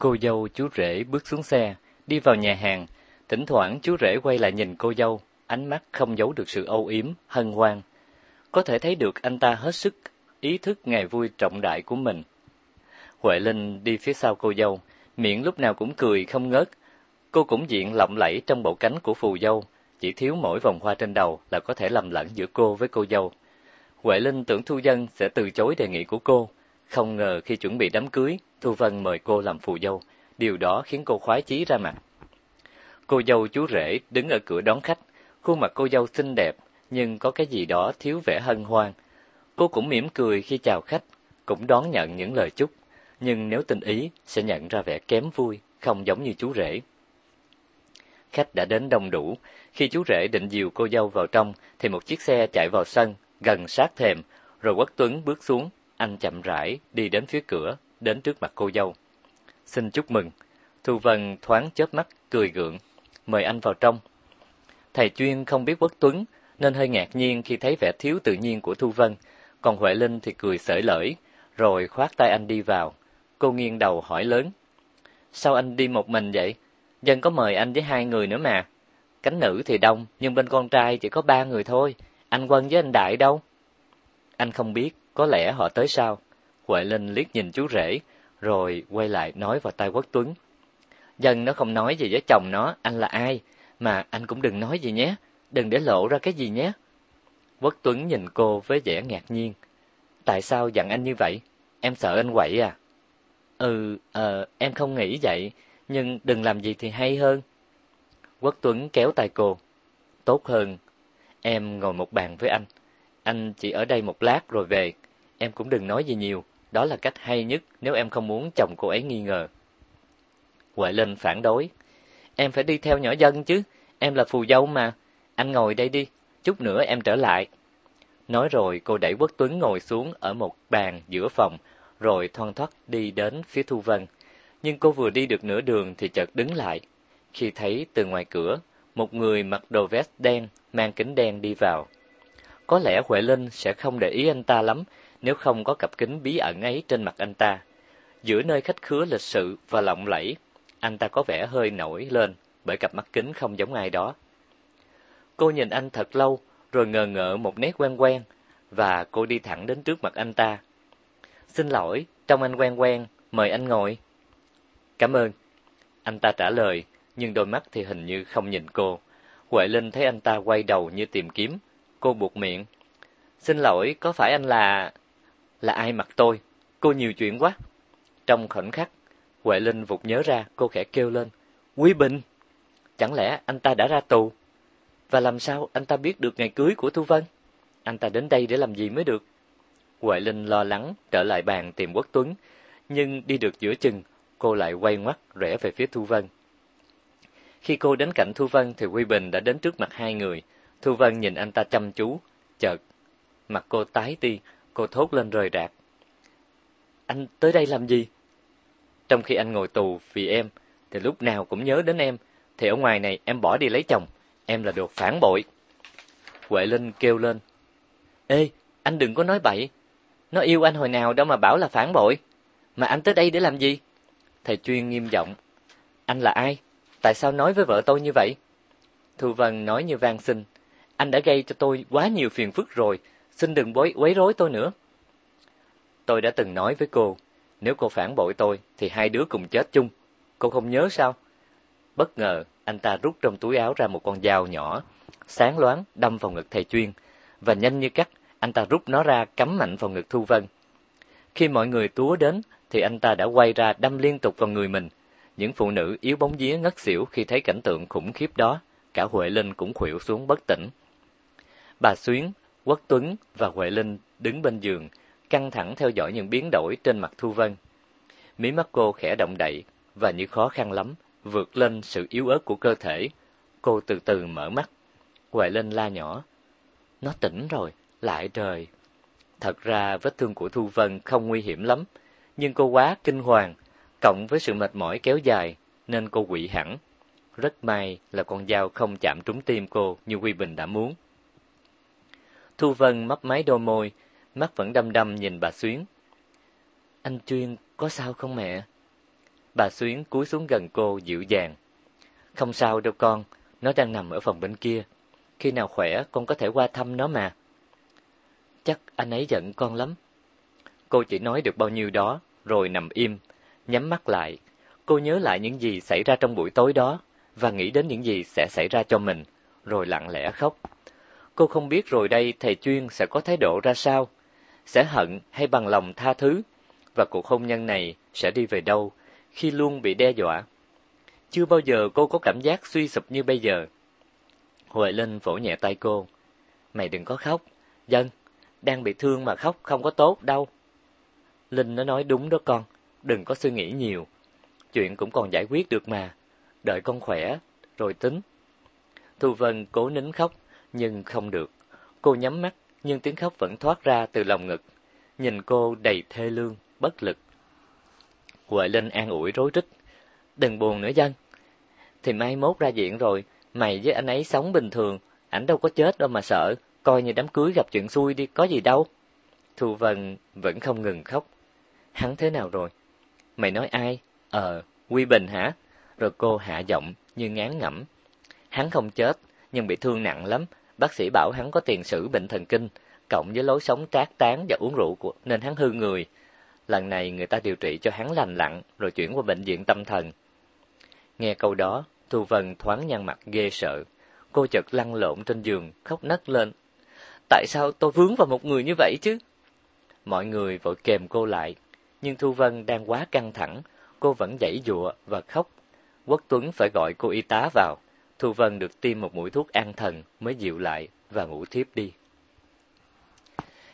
Cô dâu chú rể bước xuống xe, đi vào nhà hàng, thỉnh thoảng chú rể quay lại nhìn cô dâu, ánh mắt không giấu được sự âu yếm, hân hoan. Có thể thấy được anh ta hết sức ý thức ngày vui trọng đại của mình. Huệ Linh đi phía sau cô dâu, miệng lúc nào cũng cười không ngớt. Cô cũng diện lộng lẫy trong bộ cánh của phù dâu, chỉ thiếu mỗi vòng hoa trên đầu là có thể lầm lẫn giữa cô với cô dâu. Huệ Linh tưởng Thu Dân sẽ từ chối đề nghị của cô, không ngờ khi chuẩn bị đám cưới, Thu Vân mời cô làm phù dâu, điều đó khiến cô khoái chí ra mặt. Cô dâu chú rể đứng ở cửa đón khách, khuôn mặt cô dâu xinh đẹp, nhưng có cái gì đó thiếu vẻ hân hoan. Cô cũng mỉm cười khi chào khách, cũng đón nhận những lời chúc, nhưng nếu tình ý sẽ nhận ra vẻ kém vui, không giống như chú rể. Khách đã đến đông đủ, khi chú rể định dìu cô dâu vào trong thì một chiếc xe chạy vào sân, gần sát thềm, rồi Quốc Tuấn bước xuống, anh chậm rãi đi đến phía cửa, đến trước mặt cô dâu. "Xin chúc mừng." Thu Vân thoáng chớp mắt cười gượng, "Mời anh vào trong." Thầy chuyên không biết Quốc Tuấn nên hơi ngạc nhiên khi thấy vẻ thiếu tự nhiên của Thu Vân, còn Huệ Linh thì cười sởi lởi, rồi khoát tay anh đi vào. Cô nghiêng đầu hỏi lớn, "Sao anh đi một mình vậy? Dân có mời anh với hai người nữa mà." Cánh nữ thì đông, nhưng bên con trai chỉ có ba người thôi. Anh Quân với anh Đại đâu? Anh không biết, có lẽ họ tới sao Huệ Linh liếc nhìn chú rể, rồi quay lại nói vào tai Quốc Tuấn. Dân nó không nói gì với chồng nó, anh là ai, mà anh cũng đừng nói gì nhé, đừng để lộ ra cái gì nhé. Quốc Tuấn nhìn cô với vẻ ngạc nhiên. Tại sao dặn anh như vậy? Em sợ anh quậy à? Ừ, ờ, em không nghĩ vậy, nhưng đừng làm gì thì hay hơn. Quốc Tuấn kéo tay cô. Tốt hơn, em ngồi một bàn với anh. Anh chỉ ở đây một lát rồi về. Em cũng đừng nói gì nhiều, đó là cách hay nhất nếu em không muốn chồng cô ấy nghi ngờ. Huệ Linh phản đối. Em phải đi theo nhỏ dân chứ, em là phù dâu mà. Anh ngồi đây đi, chút nữa em trở lại. Nói rồi cô đẩy Quốc Tuấn ngồi xuống ở một bàn giữa phòng, rồi thoăn thoắt đi đến phía Thu Vân. Nhưng cô vừa đi được nửa đường thì chợt đứng lại, khi thấy từ ngoài cửa, một người mặc đồ vest đen, mang kính đen đi vào. Có lẽ Huệ Linh sẽ không để ý anh ta lắm nếu không có cặp kính bí ẩn ấy trên mặt anh ta. Giữa nơi khách khứa lịch sự và lộng lẫy, anh ta có vẻ hơi nổi lên bởi cặp mắt kính không giống ai đó. Cô nhìn anh thật lâu, rồi ngờ ngợ một nét quen quen, và cô đi thẳng đến trước mặt anh ta. Xin lỗi, trông anh quen quen, mời anh ngồi. Cảm ơn. Anh ta trả lời, nhưng đôi mắt thì hình như không nhìn cô. Huệ Linh thấy anh ta quay đầu như tìm kiếm, cô buộc miệng. Xin lỗi, có phải anh là... Là ai mặt tôi? Cô nhiều chuyện quá. Trong khoảnh khắc, Huệ Linh vụt nhớ ra, cô khẽ kêu lên. Quý Bình! Chẳng lẽ anh ta đã ra tù? Và làm sao anh ta biết được ngày cưới của Thu Vân? Anh ta đến đây để làm gì mới được? Huệ Linh lo lắng trở lại bàn tìm Quốc Tuấn, nhưng đi được giữa chừng, cô lại quay ngoắt rẽ về phía Thu Vân. Khi cô đến cạnh Thu Vân thì Quy Bình đã đến trước mặt hai người. Thu Vân nhìn anh ta chăm chú, chợt mặt cô tái đi, cô thốt lên rời rạc. Anh tới đây làm gì? Trong khi anh ngồi tù vì em, thì lúc nào cũng nhớ đến em, thì ở ngoài này em bỏ đi lấy chồng, em là đồ phản bội. Huệ Linh kêu lên. Ê, anh đừng có nói bậy. Nó yêu anh hồi nào đâu mà bảo là phản bội. Mà anh tới đây để làm gì? Thầy chuyên nghiêm giọng. Anh là ai? Tại sao nói với vợ tôi như vậy? Thu Vân nói như van xin. Anh đã gây cho tôi quá nhiều phiền phức rồi, xin đừng bối quấy rối tôi nữa. Tôi đã từng nói với cô, nếu cô phản bội tôi thì hai đứa cùng chết chung. Cô không nhớ sao? Bất ngờ, anh ta rút trong túi áo ra một con dao nhỏ, sáng loáng đâm vào ngực thầy chuyên, và nhanh như cắt, anh ta rút nó ra cắm mạnh vào ngực Thu Vân. Khi mọi người túa đến, thì anh ta đã quay ra đâm liên tục vào người mình, những phụ nữ yếu bóng vía ngất xỉu khi thấy cảnh tượng khủng khiếp đó, cả Huệ Linh cũng khuỵu xuống bất tỉnh. Bà Xuyến, Quốc Tuấn và Huệ Linh đứng bên giường, căng thẳng theo dõi những biến đổi trên mặt Thu Vân. Mí mắt cô khẽ động đậy và như khó khăn lắm, vượt lên sự yếu ớt của cơ thể. Cô từ từ mở mắt. Huệ Linh la nhỏ. Nó tỉnh rồi, lại trời. Thật ra vết thương của Thu Vân không nguy hiểm lắm, nhưng cô quá kinh hoàng cộng với sự mệt mỏi kéo dài nên cô quỵ hẳn. Rất may là con dao không chạm trúng tim cô như Quy Bình đã muốn. Thu Vân mấp máy đôi môi, mắt vẫn đăm đăm nhìn bà Xuyến. Anh Chuyên có sao không mẹ? Bà Xuyến cúi xuống gần cô dịu dàng. Không sao đâu con, nó đang nằm ở phòng bên kia. Khi nào khỏe con có thể qua thăm nó mà. Chắc anh ấy giận con lắm. Cô chỉ nói được bao nhiêu đó, rồi nằm im, nhắm mắt lại. Cô nhớ lại những gì xảy ra trong buổi tối đó, và nghĩ đến những gì sẽ xảy ra cho mình, rồi lặng lẽ khóc. Cô không biết rồi đây thầy chuyên sẽ có thái độ ra sao, sẽ hận hay bằng lòng tha thứ, và cuộc hôn nhân này sẽ đi về đâu khi luôn bị đe dọa. Chưa bao giờ cô có cảm giác suy sụp như bây giờ. Huệ Linh vỗ nhẹ tay cô. Mày đừng có khóc. Dân, đang bị thương mà khóc không có tốt đâu. Linh nó nói đúng đó con, đừng có suy nghĩ nhiều. Chuyện cũng còn giải quyết được mà. Đợi con khỏe, rồi tính. Thu Vân cố nín khóc, nhưng không được. Cô nhắm mắt, nhưng tiếng khóc vẫn thoát ra từ lòng ngực. Nhìn cô đầy thê lương, bất lực. Huệ Linh an ủi rối rít. Đừng buồn nữa dân. Thì mai mốt ra diện rồi, mày với anh ấy sống bình thường, ảnh đâu có chết đâu mà sợ, coi như đám cưới gặp chuyện xui đi, có gì đâu. Thu Vân vẫn không ngừng khóc. Hắn thế nào rồi? Mày nói ai? Ờ, Quy Bình hả? Rồi cô hạ giọng như ngán ngẩm. Hắn không chết, nhưng bị thương nặng lắm. Bác sĩ bảo hắn có tiền sử bệnh thần kinh, cộng với lối sống trác tán và uống rượu của nên hắn hư người. Lần này người ta điều trị cho hắn lành lặn rồi chuyển qua bệnh viện tâm thần. Nghe câu đó, Thu Vân thoáng nhăn mặt ghê sợ. Cô chợt lăn lộn trên giường, khóc nấc lên. Tại sao tôi vướng vào một người như vậy chứ? Mọi người vội kềm cô lại, nhưng Thu Vân đang quá căng thẳng, cô vẫn dãy dụa và khóc. Quốc Tuấn phải gọi cô y tá vào. Thu Vân được tiêm một mũi thuốc an thần mới dịu lại và ngủ thiếp đi.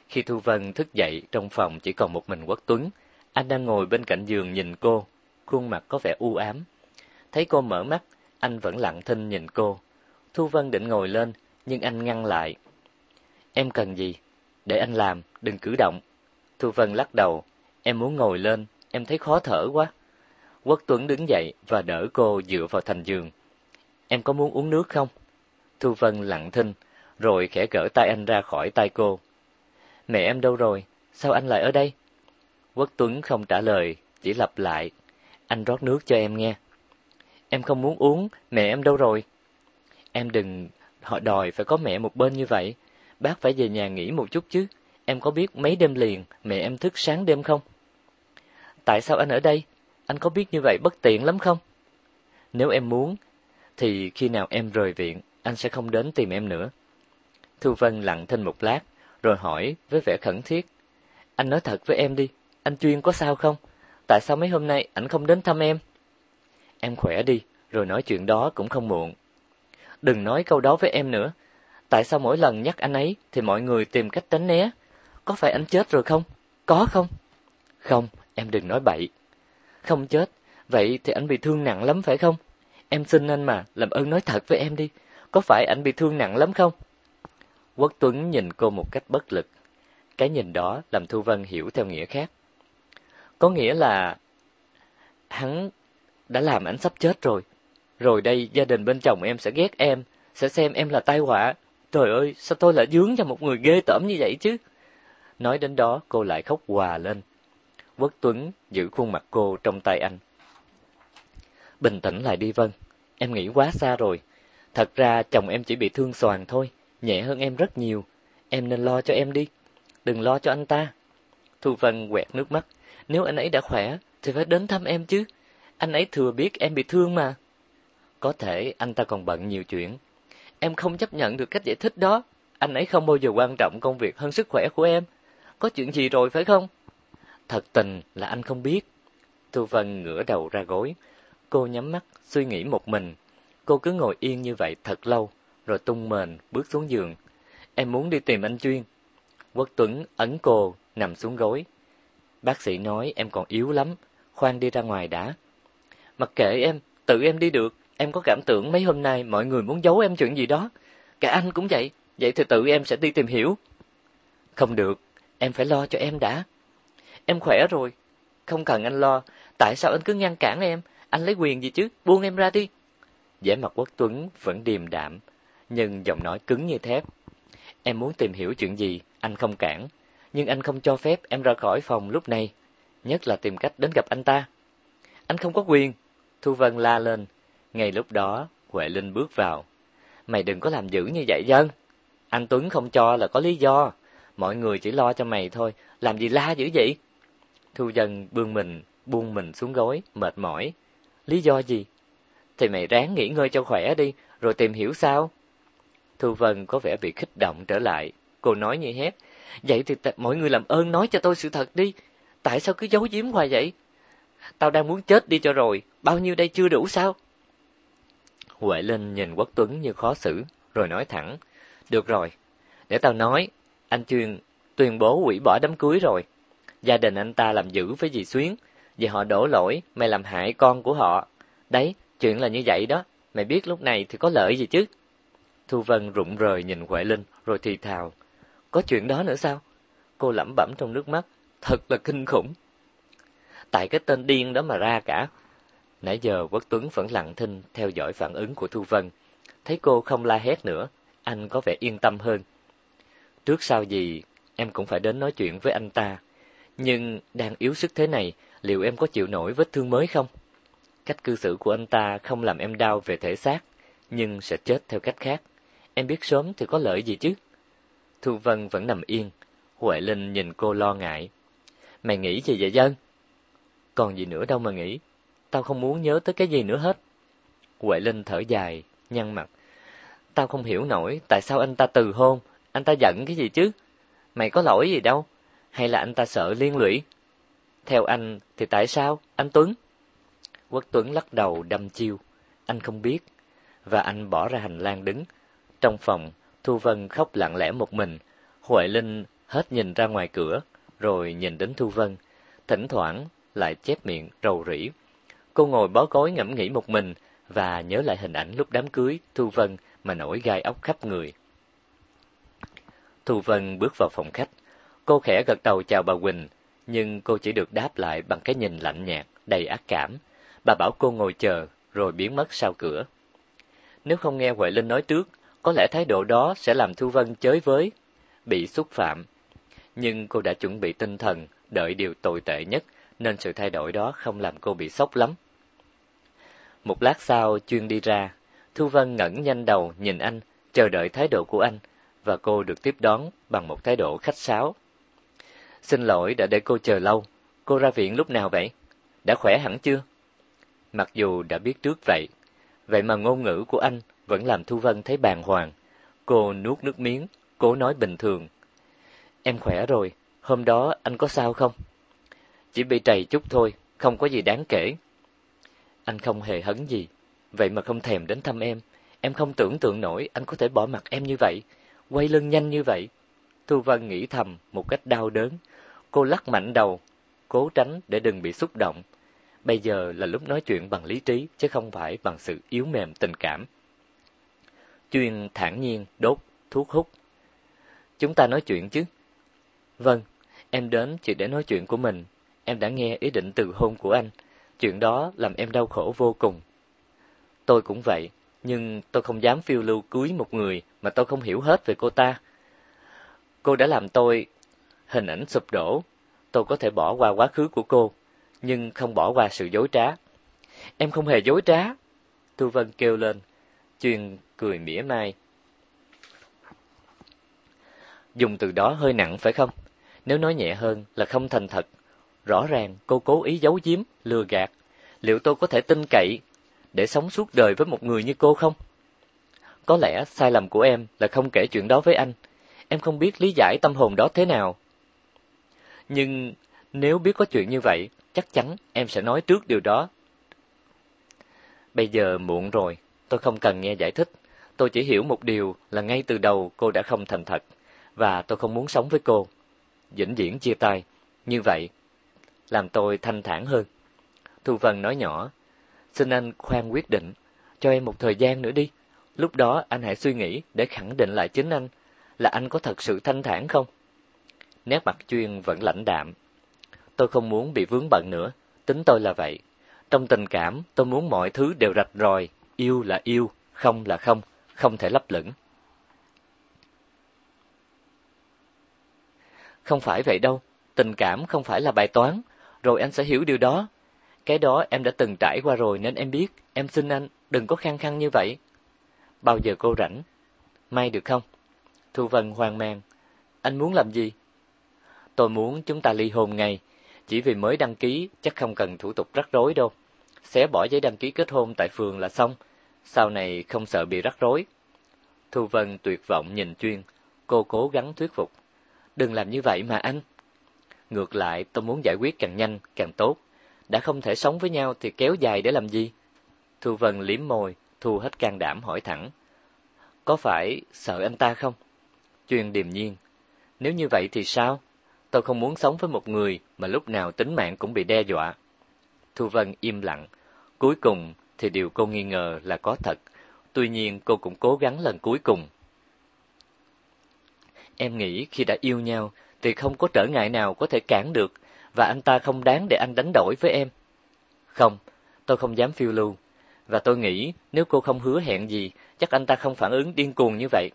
Khi Thu Vân thức dậy, trong phòng chỉ còn một mình Quốc Tuấn. Anh đang ngồi bên cạnh giường nhìn cô, khuôn mặt có vẻ u ám. Thấy cô mở mắt, anh vẫn lặng thinh nhìn cô. Thu Vân định ngồi lên, nhưng anh ngăn lại. Em cần gì? Để anh làm, đừng cử động. Thu Vân lắc đầu. Em muốn ngồi lên, em thấy khó thở quá. Quốc Tuấn đứng dậy và đỡ cô dựa vào thành giường. Em có muốn uống nước không? Thu Vân lặng thinh, rồi khẽ gỡ tay anh ra khỏi tay cô. Mẹ em đâu rồi? Sao anh lại ở đây? Quốc Tuấn không trả lời, chỉ lặp lại. Anh rót nước cho em nghe. Em không muốn uống, mẹ em đâu rồi? Em đừng họ đòi phải có mẹ một bên như vậy. Bác phải về nhà nghỉ một chút chứ. Em có biết mấy đêm liền mẹ em thức sáng đêm không? Tại sao anh ở đây? Anh có biết như vậy bất tiện lắm không? Nếu em muốn, thì khi nào em rời viện, anh sẽ không đến tìm em nữa. Thu Vân lặng thinh một lát, rồi hỏi với vẻ khẩn thiết. Anh nói thật với em đi, anh Chuyên có sao không? Tại sao mấy hôm nay anh không đến thăm em? Em khỏe đi, rồi nói chuyện đó cũng không muộn. Đừng nói câu đó với em nữa. Tại sao mỗi lần nhắc anh ấy thì mọi người tìm cách tránh né? Có phải anh chết rồi không? Có không? Không, em đừng nói bậy. Không chết, vậy thì anh bị thương nặng lắm phải không? Em xin anh mà, làm ơn nói thật với em đi. Có phải anh bị thương nặng lắm không? Quốc Tuấn nhìn cô một cách bất lực. Cái nhìn đó làm Thu Vân hiểu theo nghĩa khác. Có nghĩa là hắn đã làm anh sắp chết rồi. Rồi đây gia đình bên chồng em sẽ ghét em, sẽ xem em là tai họa. Trời ơi, sao tôi lại dướng cho một người ghê tởm như vậy chứ? Nói đến đó cô lại khóc hòa lên. Quốc Tuấn giữ khuôn mặt cô trong tay anh. Bình tĩnh lại đi Vân, em nghĩ quá xa rồi. Thật ra chồng em chỉ bị thương soàn thôi, nhẹ hơn em rất nhiều. Em nên lo cho em đi, đừng lo cho anh ta. Thu Vân quẹt nước mắt, nếu anh ấy đã khỏe thì phải đến thăm em chứ. Anh ấy thừa biết em bị thương mà. Có thể anh ta còn bận nhiều chuyện. Em không chấp nhận được cách giải thích đó. Anh ấy không bao giờ quan trọng công việc hơn sức khỏe của em. Có chuyện gì rồi phải không? Thật tình là anh không biết. Thu Vân ngửa đầu ra gối. Cô nhắm mắt, suy nghĩ một mình. Cô cứ ngồi yên như vậy thật lâu, rồi tung mền, bước xuống giường. Em muốn đi tìm anh Chuyên. Quốc Tuấn ấn cô, nằm xuống gối. Bác sĩ nói em còn yếu lắm, khoan đi ra ngoài đã. Mặc kệ em, tự em đi được. Em có cảm tưởng mấy hôm nay mọi người muốn giấu em chuyện gì đó. Cả anh cũng vậy, vậy thì tự em sẽ đi tìm hiểu. Không được, em phải lo cho em đã. Em khỏe rồi, không cần anh lo. Tại sao anh cứ ngăn cản em? Anh lấy quyền gì chứ? Buông em ra đi. vẻ mặt Quốc Tuấn vẫn điềm đạm, nhưng giọng nói cứng như thép. Em muốn tìm hiểu chuyện gì, anh không cản. Nhưng anh không cho phép em ra khỏi phòng lúc này. Nhất là tìm cách đến gặp anh ta. anh không có quyền. Thu Vân la lên. Ngay lúc đó, Huệ Linh bước vào. Mày đừng có làm dữ như vậy dân. Anh Tuấn không cho là có lý do. Mọi người chỉ lo cho mày thôi, làm gì la dữ vậy? Thu Vân buông mình, buông mình xuống gối, mệt mỏi. Lý do gì? Thì mày ráng nghỉ ngơi cho khỏe đi, rồi tìm hiểu sao? Thu Vân có vẻ bị kích động trở lại. Cô nói như hét. Vậy thì mọi người làm ơn nói cho tôi sự thật đi. Tại sao cứ giấu giếm hoài vậy? Tao đang muốn chết đi cho rồi. Bao nhiêu đây chưa đủ sao? Huệ Linh nhìn Quốc Tuấn như khó xử, rồi nói thẳng. Được rồi, để tao nói. Anh Chuyên tuyên bố hủy bỏ đám cưới rồi. Gia đình anh ta làm dữ với dì Xuyến. Vì họ đổ lỗi, mày làm hại con của họ. Đấy, chuyện là như vậy đó. Mày biết lúc này thì có lợi gì chứ? Thu Vân rụng rời nhìn Huệ Linh, rồi thì thào. Có chuyện đó nữa sao? Cô lẩm bẩm trong nước mắt. Thật là kinh khủng. Tại cái tên điên đó mà ra cả. Nãy giờ Quốc Tuấn vẫn lặng thinh theo dõi phản ứng của Thu Vân. Thấy cô không la hét nữa, anh có vẻ yên tâm hơn. Trước sau gì, em cũng phải đến nói chuyện với anh ta. Nhưng đang yếu sức thế này, liệu em có chịu nổi vết thương mới không? Cách cư xử của anh ta không làm em đau về thể xác, nhưng sẽ chết theo cách khác. Em biết sớm thì có lợi gì chứ? Thu Vân vẫn nằm yên. Huệ Linh nhìn cô lo ngại. Mày nghĩ gì vậy dân? Còn gì nữa đâu mà nghĩ. Tao không muốn nhớ tới cái gì nữa hết. Huệ Linh thở dài, nhăn mặt. Tao không hiểu nổi tại sao anh ta từ hôn, anh ta giận cái gì chứ? Mày có lỗi gì đâu? Hay là anh ta sợ liên lụy? Theo anh thì tại sao, anh Tuấn? Quốc Tuấn lắc đầu đâm chiêu. Anh không biết. Và anh bỏ ra hành lang đứng. Trong phòng, Thu Vân khóc lặng lẽ một mình. Huệ Linh hết nhìn ra ngoài cửa, rồi nhìn đến Thu Vân. Thỉnh thoảng lại chép miệng rầu rĩ. Cô ngồi bó gối ngẫm nghĩ một mình và nhớ lại hình ảnh lúc đám cưới Thu Vân mà nổi gai ốc khắp người. Thu Vân bước vào phòng khách. Cô khẽ gật đầu chào bà Quỳnh, nhưng cô chỉ được đáp lại bằng cái nhìn lạnh nhạt, đầy ác cảm. Bà bảo cô ngồi chờ, rồi biến mất sau cửa. Nếu không nghe Huệ Linh nói trước, có lẽ thái độ đó sẽ làm Thu Vân chới với, bị xúc phạm. Nhưng cô đã chuẩn bị tinh thần, đợi điều tồi tệ nhất, nên sự thay đổi đó không làm cô bị sốc lắm. Một lát sau, Chuyên đi ra. Thu Vân ngẩng nhanh đầu nhìn anh, chờ đợi thái độ của anh, và cô được tiếp đón bằng một thái độ khách sáo. Xin lỗi đã để cô chờ lâu. Cô ra viện lúc nào vậy? Đã khỏe hẳn chưa? Mặc dù đã biết trước vậy, vậy mà ngôn ngữ của anh vẫn làm Thu Vân thấy bàng hoàng. Cô nuốt nước miếng, cố nói bình thường. Em khỏe rồi, hôm đó anh có sao không? Chỉ bị trầy chút thôi, không có gì đáng kể. Anh không hề hấn gì, vậy mà không thèm đến thăm em. Em không tưởng tượng nổi anh có thể bỏ mặt em như vậy, quay lưng nhanh như vậy. Thu Vân nghĩ thầm một cách đau đớn. Cô lắc mạnh đầu, cố tránh để đừng bị xúc động. Bây giờ là lúc nói chuyện bằng lý trí, chứ không phải bằng sự yếu mềm tình cảm. Chuyên thản nhiên đốt thuốc hút. Chúng ta nói chuyện chứ? Vâng, em đến chỉ để nói chuyện của mình. Em đã nghe ý định từ hôn của anh. Chuyện đó làm em đau khổ vô cùng. Tôi cũng vậy, nhưng tôi không dám phiêu lưu cưới một người mà tôi không hiểu hết về cô ta. Cô đã làm tôi hình ảnh sụp đổ. Tôi có thể bỏ qua quá khứ của cô, nhưng không bỏ qua sự dối trá. Em không hề dối trá. Thu Vân kêu lên, chuyên cười mỉa mai. Dùng từ đó hơi nặng phải không? Nếu nói nhẹ hơn là không thành thật. Rõ ràng cô cố ý giấu giếm, lừa gạt. Liệu tôi có thể tin cậy để sống suốt đời với một người như cô không? Có lẽ sai lầm của em là không kể chuyện đó với anh. Em không biết lý giải tâm hồn đó thế nào. Nhưng nếu biết có chuyện như vậy, chắc chắn em sẽ nói trước điều đó. Bây giờ muộn rồi, tôi không cần nghe giải thích. Tôi chỉ hiểu một điều là ngay từ đầu cô đã không thành thật, và tôi không muốn sống với cô. Vĩnh viễn chia tay, như vậy, làm tôi thanh thản hơn. Thu Vân nói nhỏ, xin anh khoan quyết định, cho em một thời gian nữa đi. Lúc đó anh hãy suy nghĩ để khẳng định lại chính anh, là anh có thật sự thanh thản không? Nét mặt chuyên vẫn lãnh đạm. Tôi không muốn bị vướng bận nữa, tính tôi là vậy. Trong tình cảm, tôi muốn mọi thứ đều rạch ròi, yêu là yêu, không là không, không thể lấp lửng. Không phải vậy đâu, tình cảm không phải là bài toán, rồi anh sẽ hiểu điều đó. Cái đó em đã từng trải qua rồi nên em biết, em xin anh, đừng có khăng khăng như vậy. Bao giờ cô rảnh? May được không? Thu Vân hoang mang. Anh muốn làm gì? Tôi muốn chúng ta ly hôn ngay. Chỉ vì mới đăng ký, chắc không cần thủ tục rắc rối đâu. Xé bỏ giấy đăng ký kết hôn tại phường là xong. Sau này không sợ bị rắc rối. Thu Vân tuyệt vọng nhìn Chuyên. Cô cố gắng thuyết phục. Đừng làm như vậy mà anh. Ngược lại, tôi muốn giải quyết càng nhanh, càng tốt. Đã không thể sống với nhau thì kéo dài để làm gì? Thu Vân liếm môi, thu hết can đảm hỏi thẳng. Có phải sợ anh ta không? Chuyên điềm nhiên. Nếu như vậy thì sao? Tôi không muốn sống với một người mà lúc nào tính mạng cũng bị đe dọa. Thu Vân im lặng. Cuối cùng thì điều cô nghi ngờ là có thật. Tuy nhiên cô cũng cố gắng lần cuối cùng. Em nghĩ khi đã yêu nhau thì không có trở ngại nào có thể cản được và anh ta không đáng để anh đánh đổi với em. Không, tôi không dám phiêu lưu. Và tôi nghĩ nếu cô không hứa hẹn gì, chắc anh ta không phản ứng điên cuồng như vậy.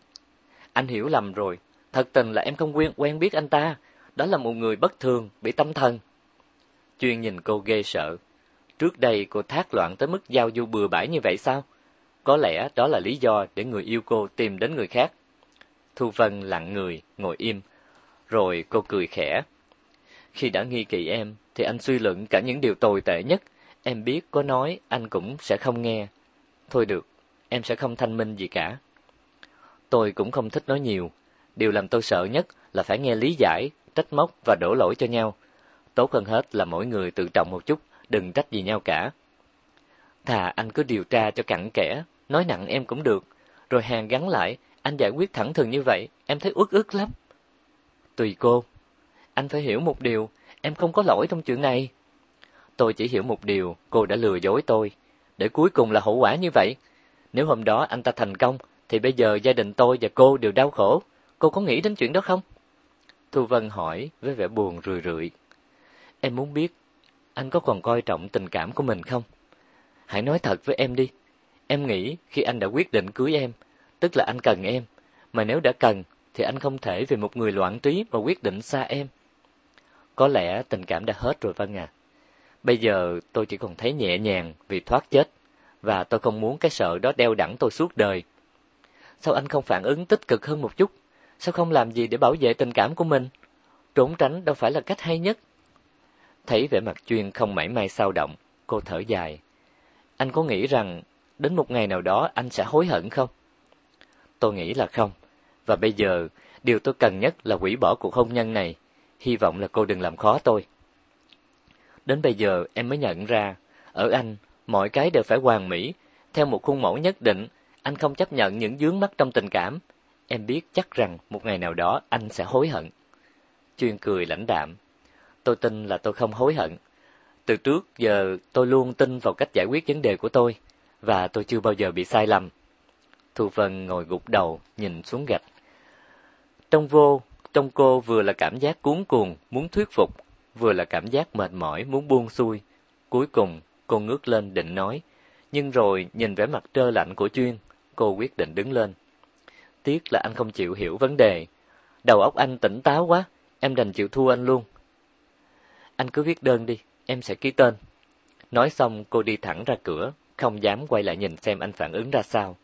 Anh hiểu lầm rồi, thật tình là em không quen quen biết anh ta, đó là một người bất thường, bị tâm thần. Chuyên nhìn cô ghê sợ. Trước đây cô thác loạn tới mức giao du bừa bãi như vậy sao? Có lẽ đó là lý do để người yêu cô tìm đến người khác. Thu Vân lặng người, ngồi im. Rồi cô cười khẽ. Khi đã nghi kỵ em, thì anh suy luận cả những điều tồi tệ nhất. Em biết có nói, anh cũng sẽ không nghe. Thôi được, em sẽ không thanh minh gì cả. Tôi cũng không thích nói nhiều. Điều làm tôi sợ nhất là phải nghe lý giải, trách móc và đổ lỗi cho nhau. Tốt hơn hết là mỗi người tự trọng một chút, đừng trách gì nhau cả. Thà anh cứ điều tra cho cặn kẽ, nói nặng em cũng được, rồi hàng gắn lại, anh giải quyết thẳng thừng như vậy, em thấy uất ức lắm. Tùy cô. Anh phải hiểu một điều, em không có lỗi trong chuyện này. Tôi chỉ hiểu một điều, cô đã lừa dối tôi. Để cuối cùng là hậu quả như vậy. Nếu hôm đó anh ta thành công, thì bây giờ gia đình tôi và cô đều đau khổ. Cô có nghĩ đến chuyện đó không? Thu Vân hỏi với vẻ buồn rười rượi. Em muốn biết, anh có còn coi trọng tình cảm của mình không? Hãy nói thật với em đi. Em nghĩ khi anh đã quyết định cưới em, tức là anh cần em. Mà nếu đã cần, thì anh không thể vì một người loạn trí mà quyết định xa em. Có lẽ tình cảm đã hết rồi Vân à. Bây giờ tôi chỉ còn thấy nhẹ nhàng vì thoát chết, và tôi không muốn cái sợ đó đeo đẳng tôi suốt đời. Sao anh không phản ứng tích cực hơn một chút? Sao không làm gì để bảo vệ tình cảm của mình? Trốn tránh đâu phải là cách hay nhất. Thấy vẻ mặt chuyên không mảy may sao động, cô thở dài. Anh có nghĩ rằng đến một ngày nào đó anh sẽ hối hận không? Tôi nghĩ là không. Và bây giờ, điều tôi cần nhất là hủy bỏ cuộc hôn nhân này. Hy vọng là cô đừng làm khó tôi. Đến bây giờ em mới nhận ra, ở anh, mọi cái đều phải hoàn mỹ, theo một khuôn mẫu nhất định, anh không chấp nhận những dướng mắt trong tình cảm. Em biết chắc rằng một ngày nào đó anh sẽ hối hận. Chuyên cười lãnh đạm. Tôi tin là tôi không hối hận. Từ trước giờ tôi luôn tin vào cách giải quyết vấn đề của tôi, và tôi chưa bao giờ bị sai lầm. Thu Vân ngồi gục đầu, nhìn xuống gạch. Trong vô, trong cô vừa là cảm giác cuốn cuồng, muốn thuyết phục, vừa là cảm giác mệt mỏi, muốn buông xuôi. Cuối cùng, cô ngước lên định nói, nhưng rồi nhìn vẻ mặt trơ lạnh của Chuyên, cô quyết định đứng lên. Tiếc là anh không chịu hiểu vấn đề. Đầu óc anh tỉnh táo quá, em đành chịu thua anh luôn. Anh cứ viết đơn đi, em sẽ ký tên. Nói xong cô đi thẳng ra cửa, không dám quay lại nhìn xem anh phản ứng ra sao.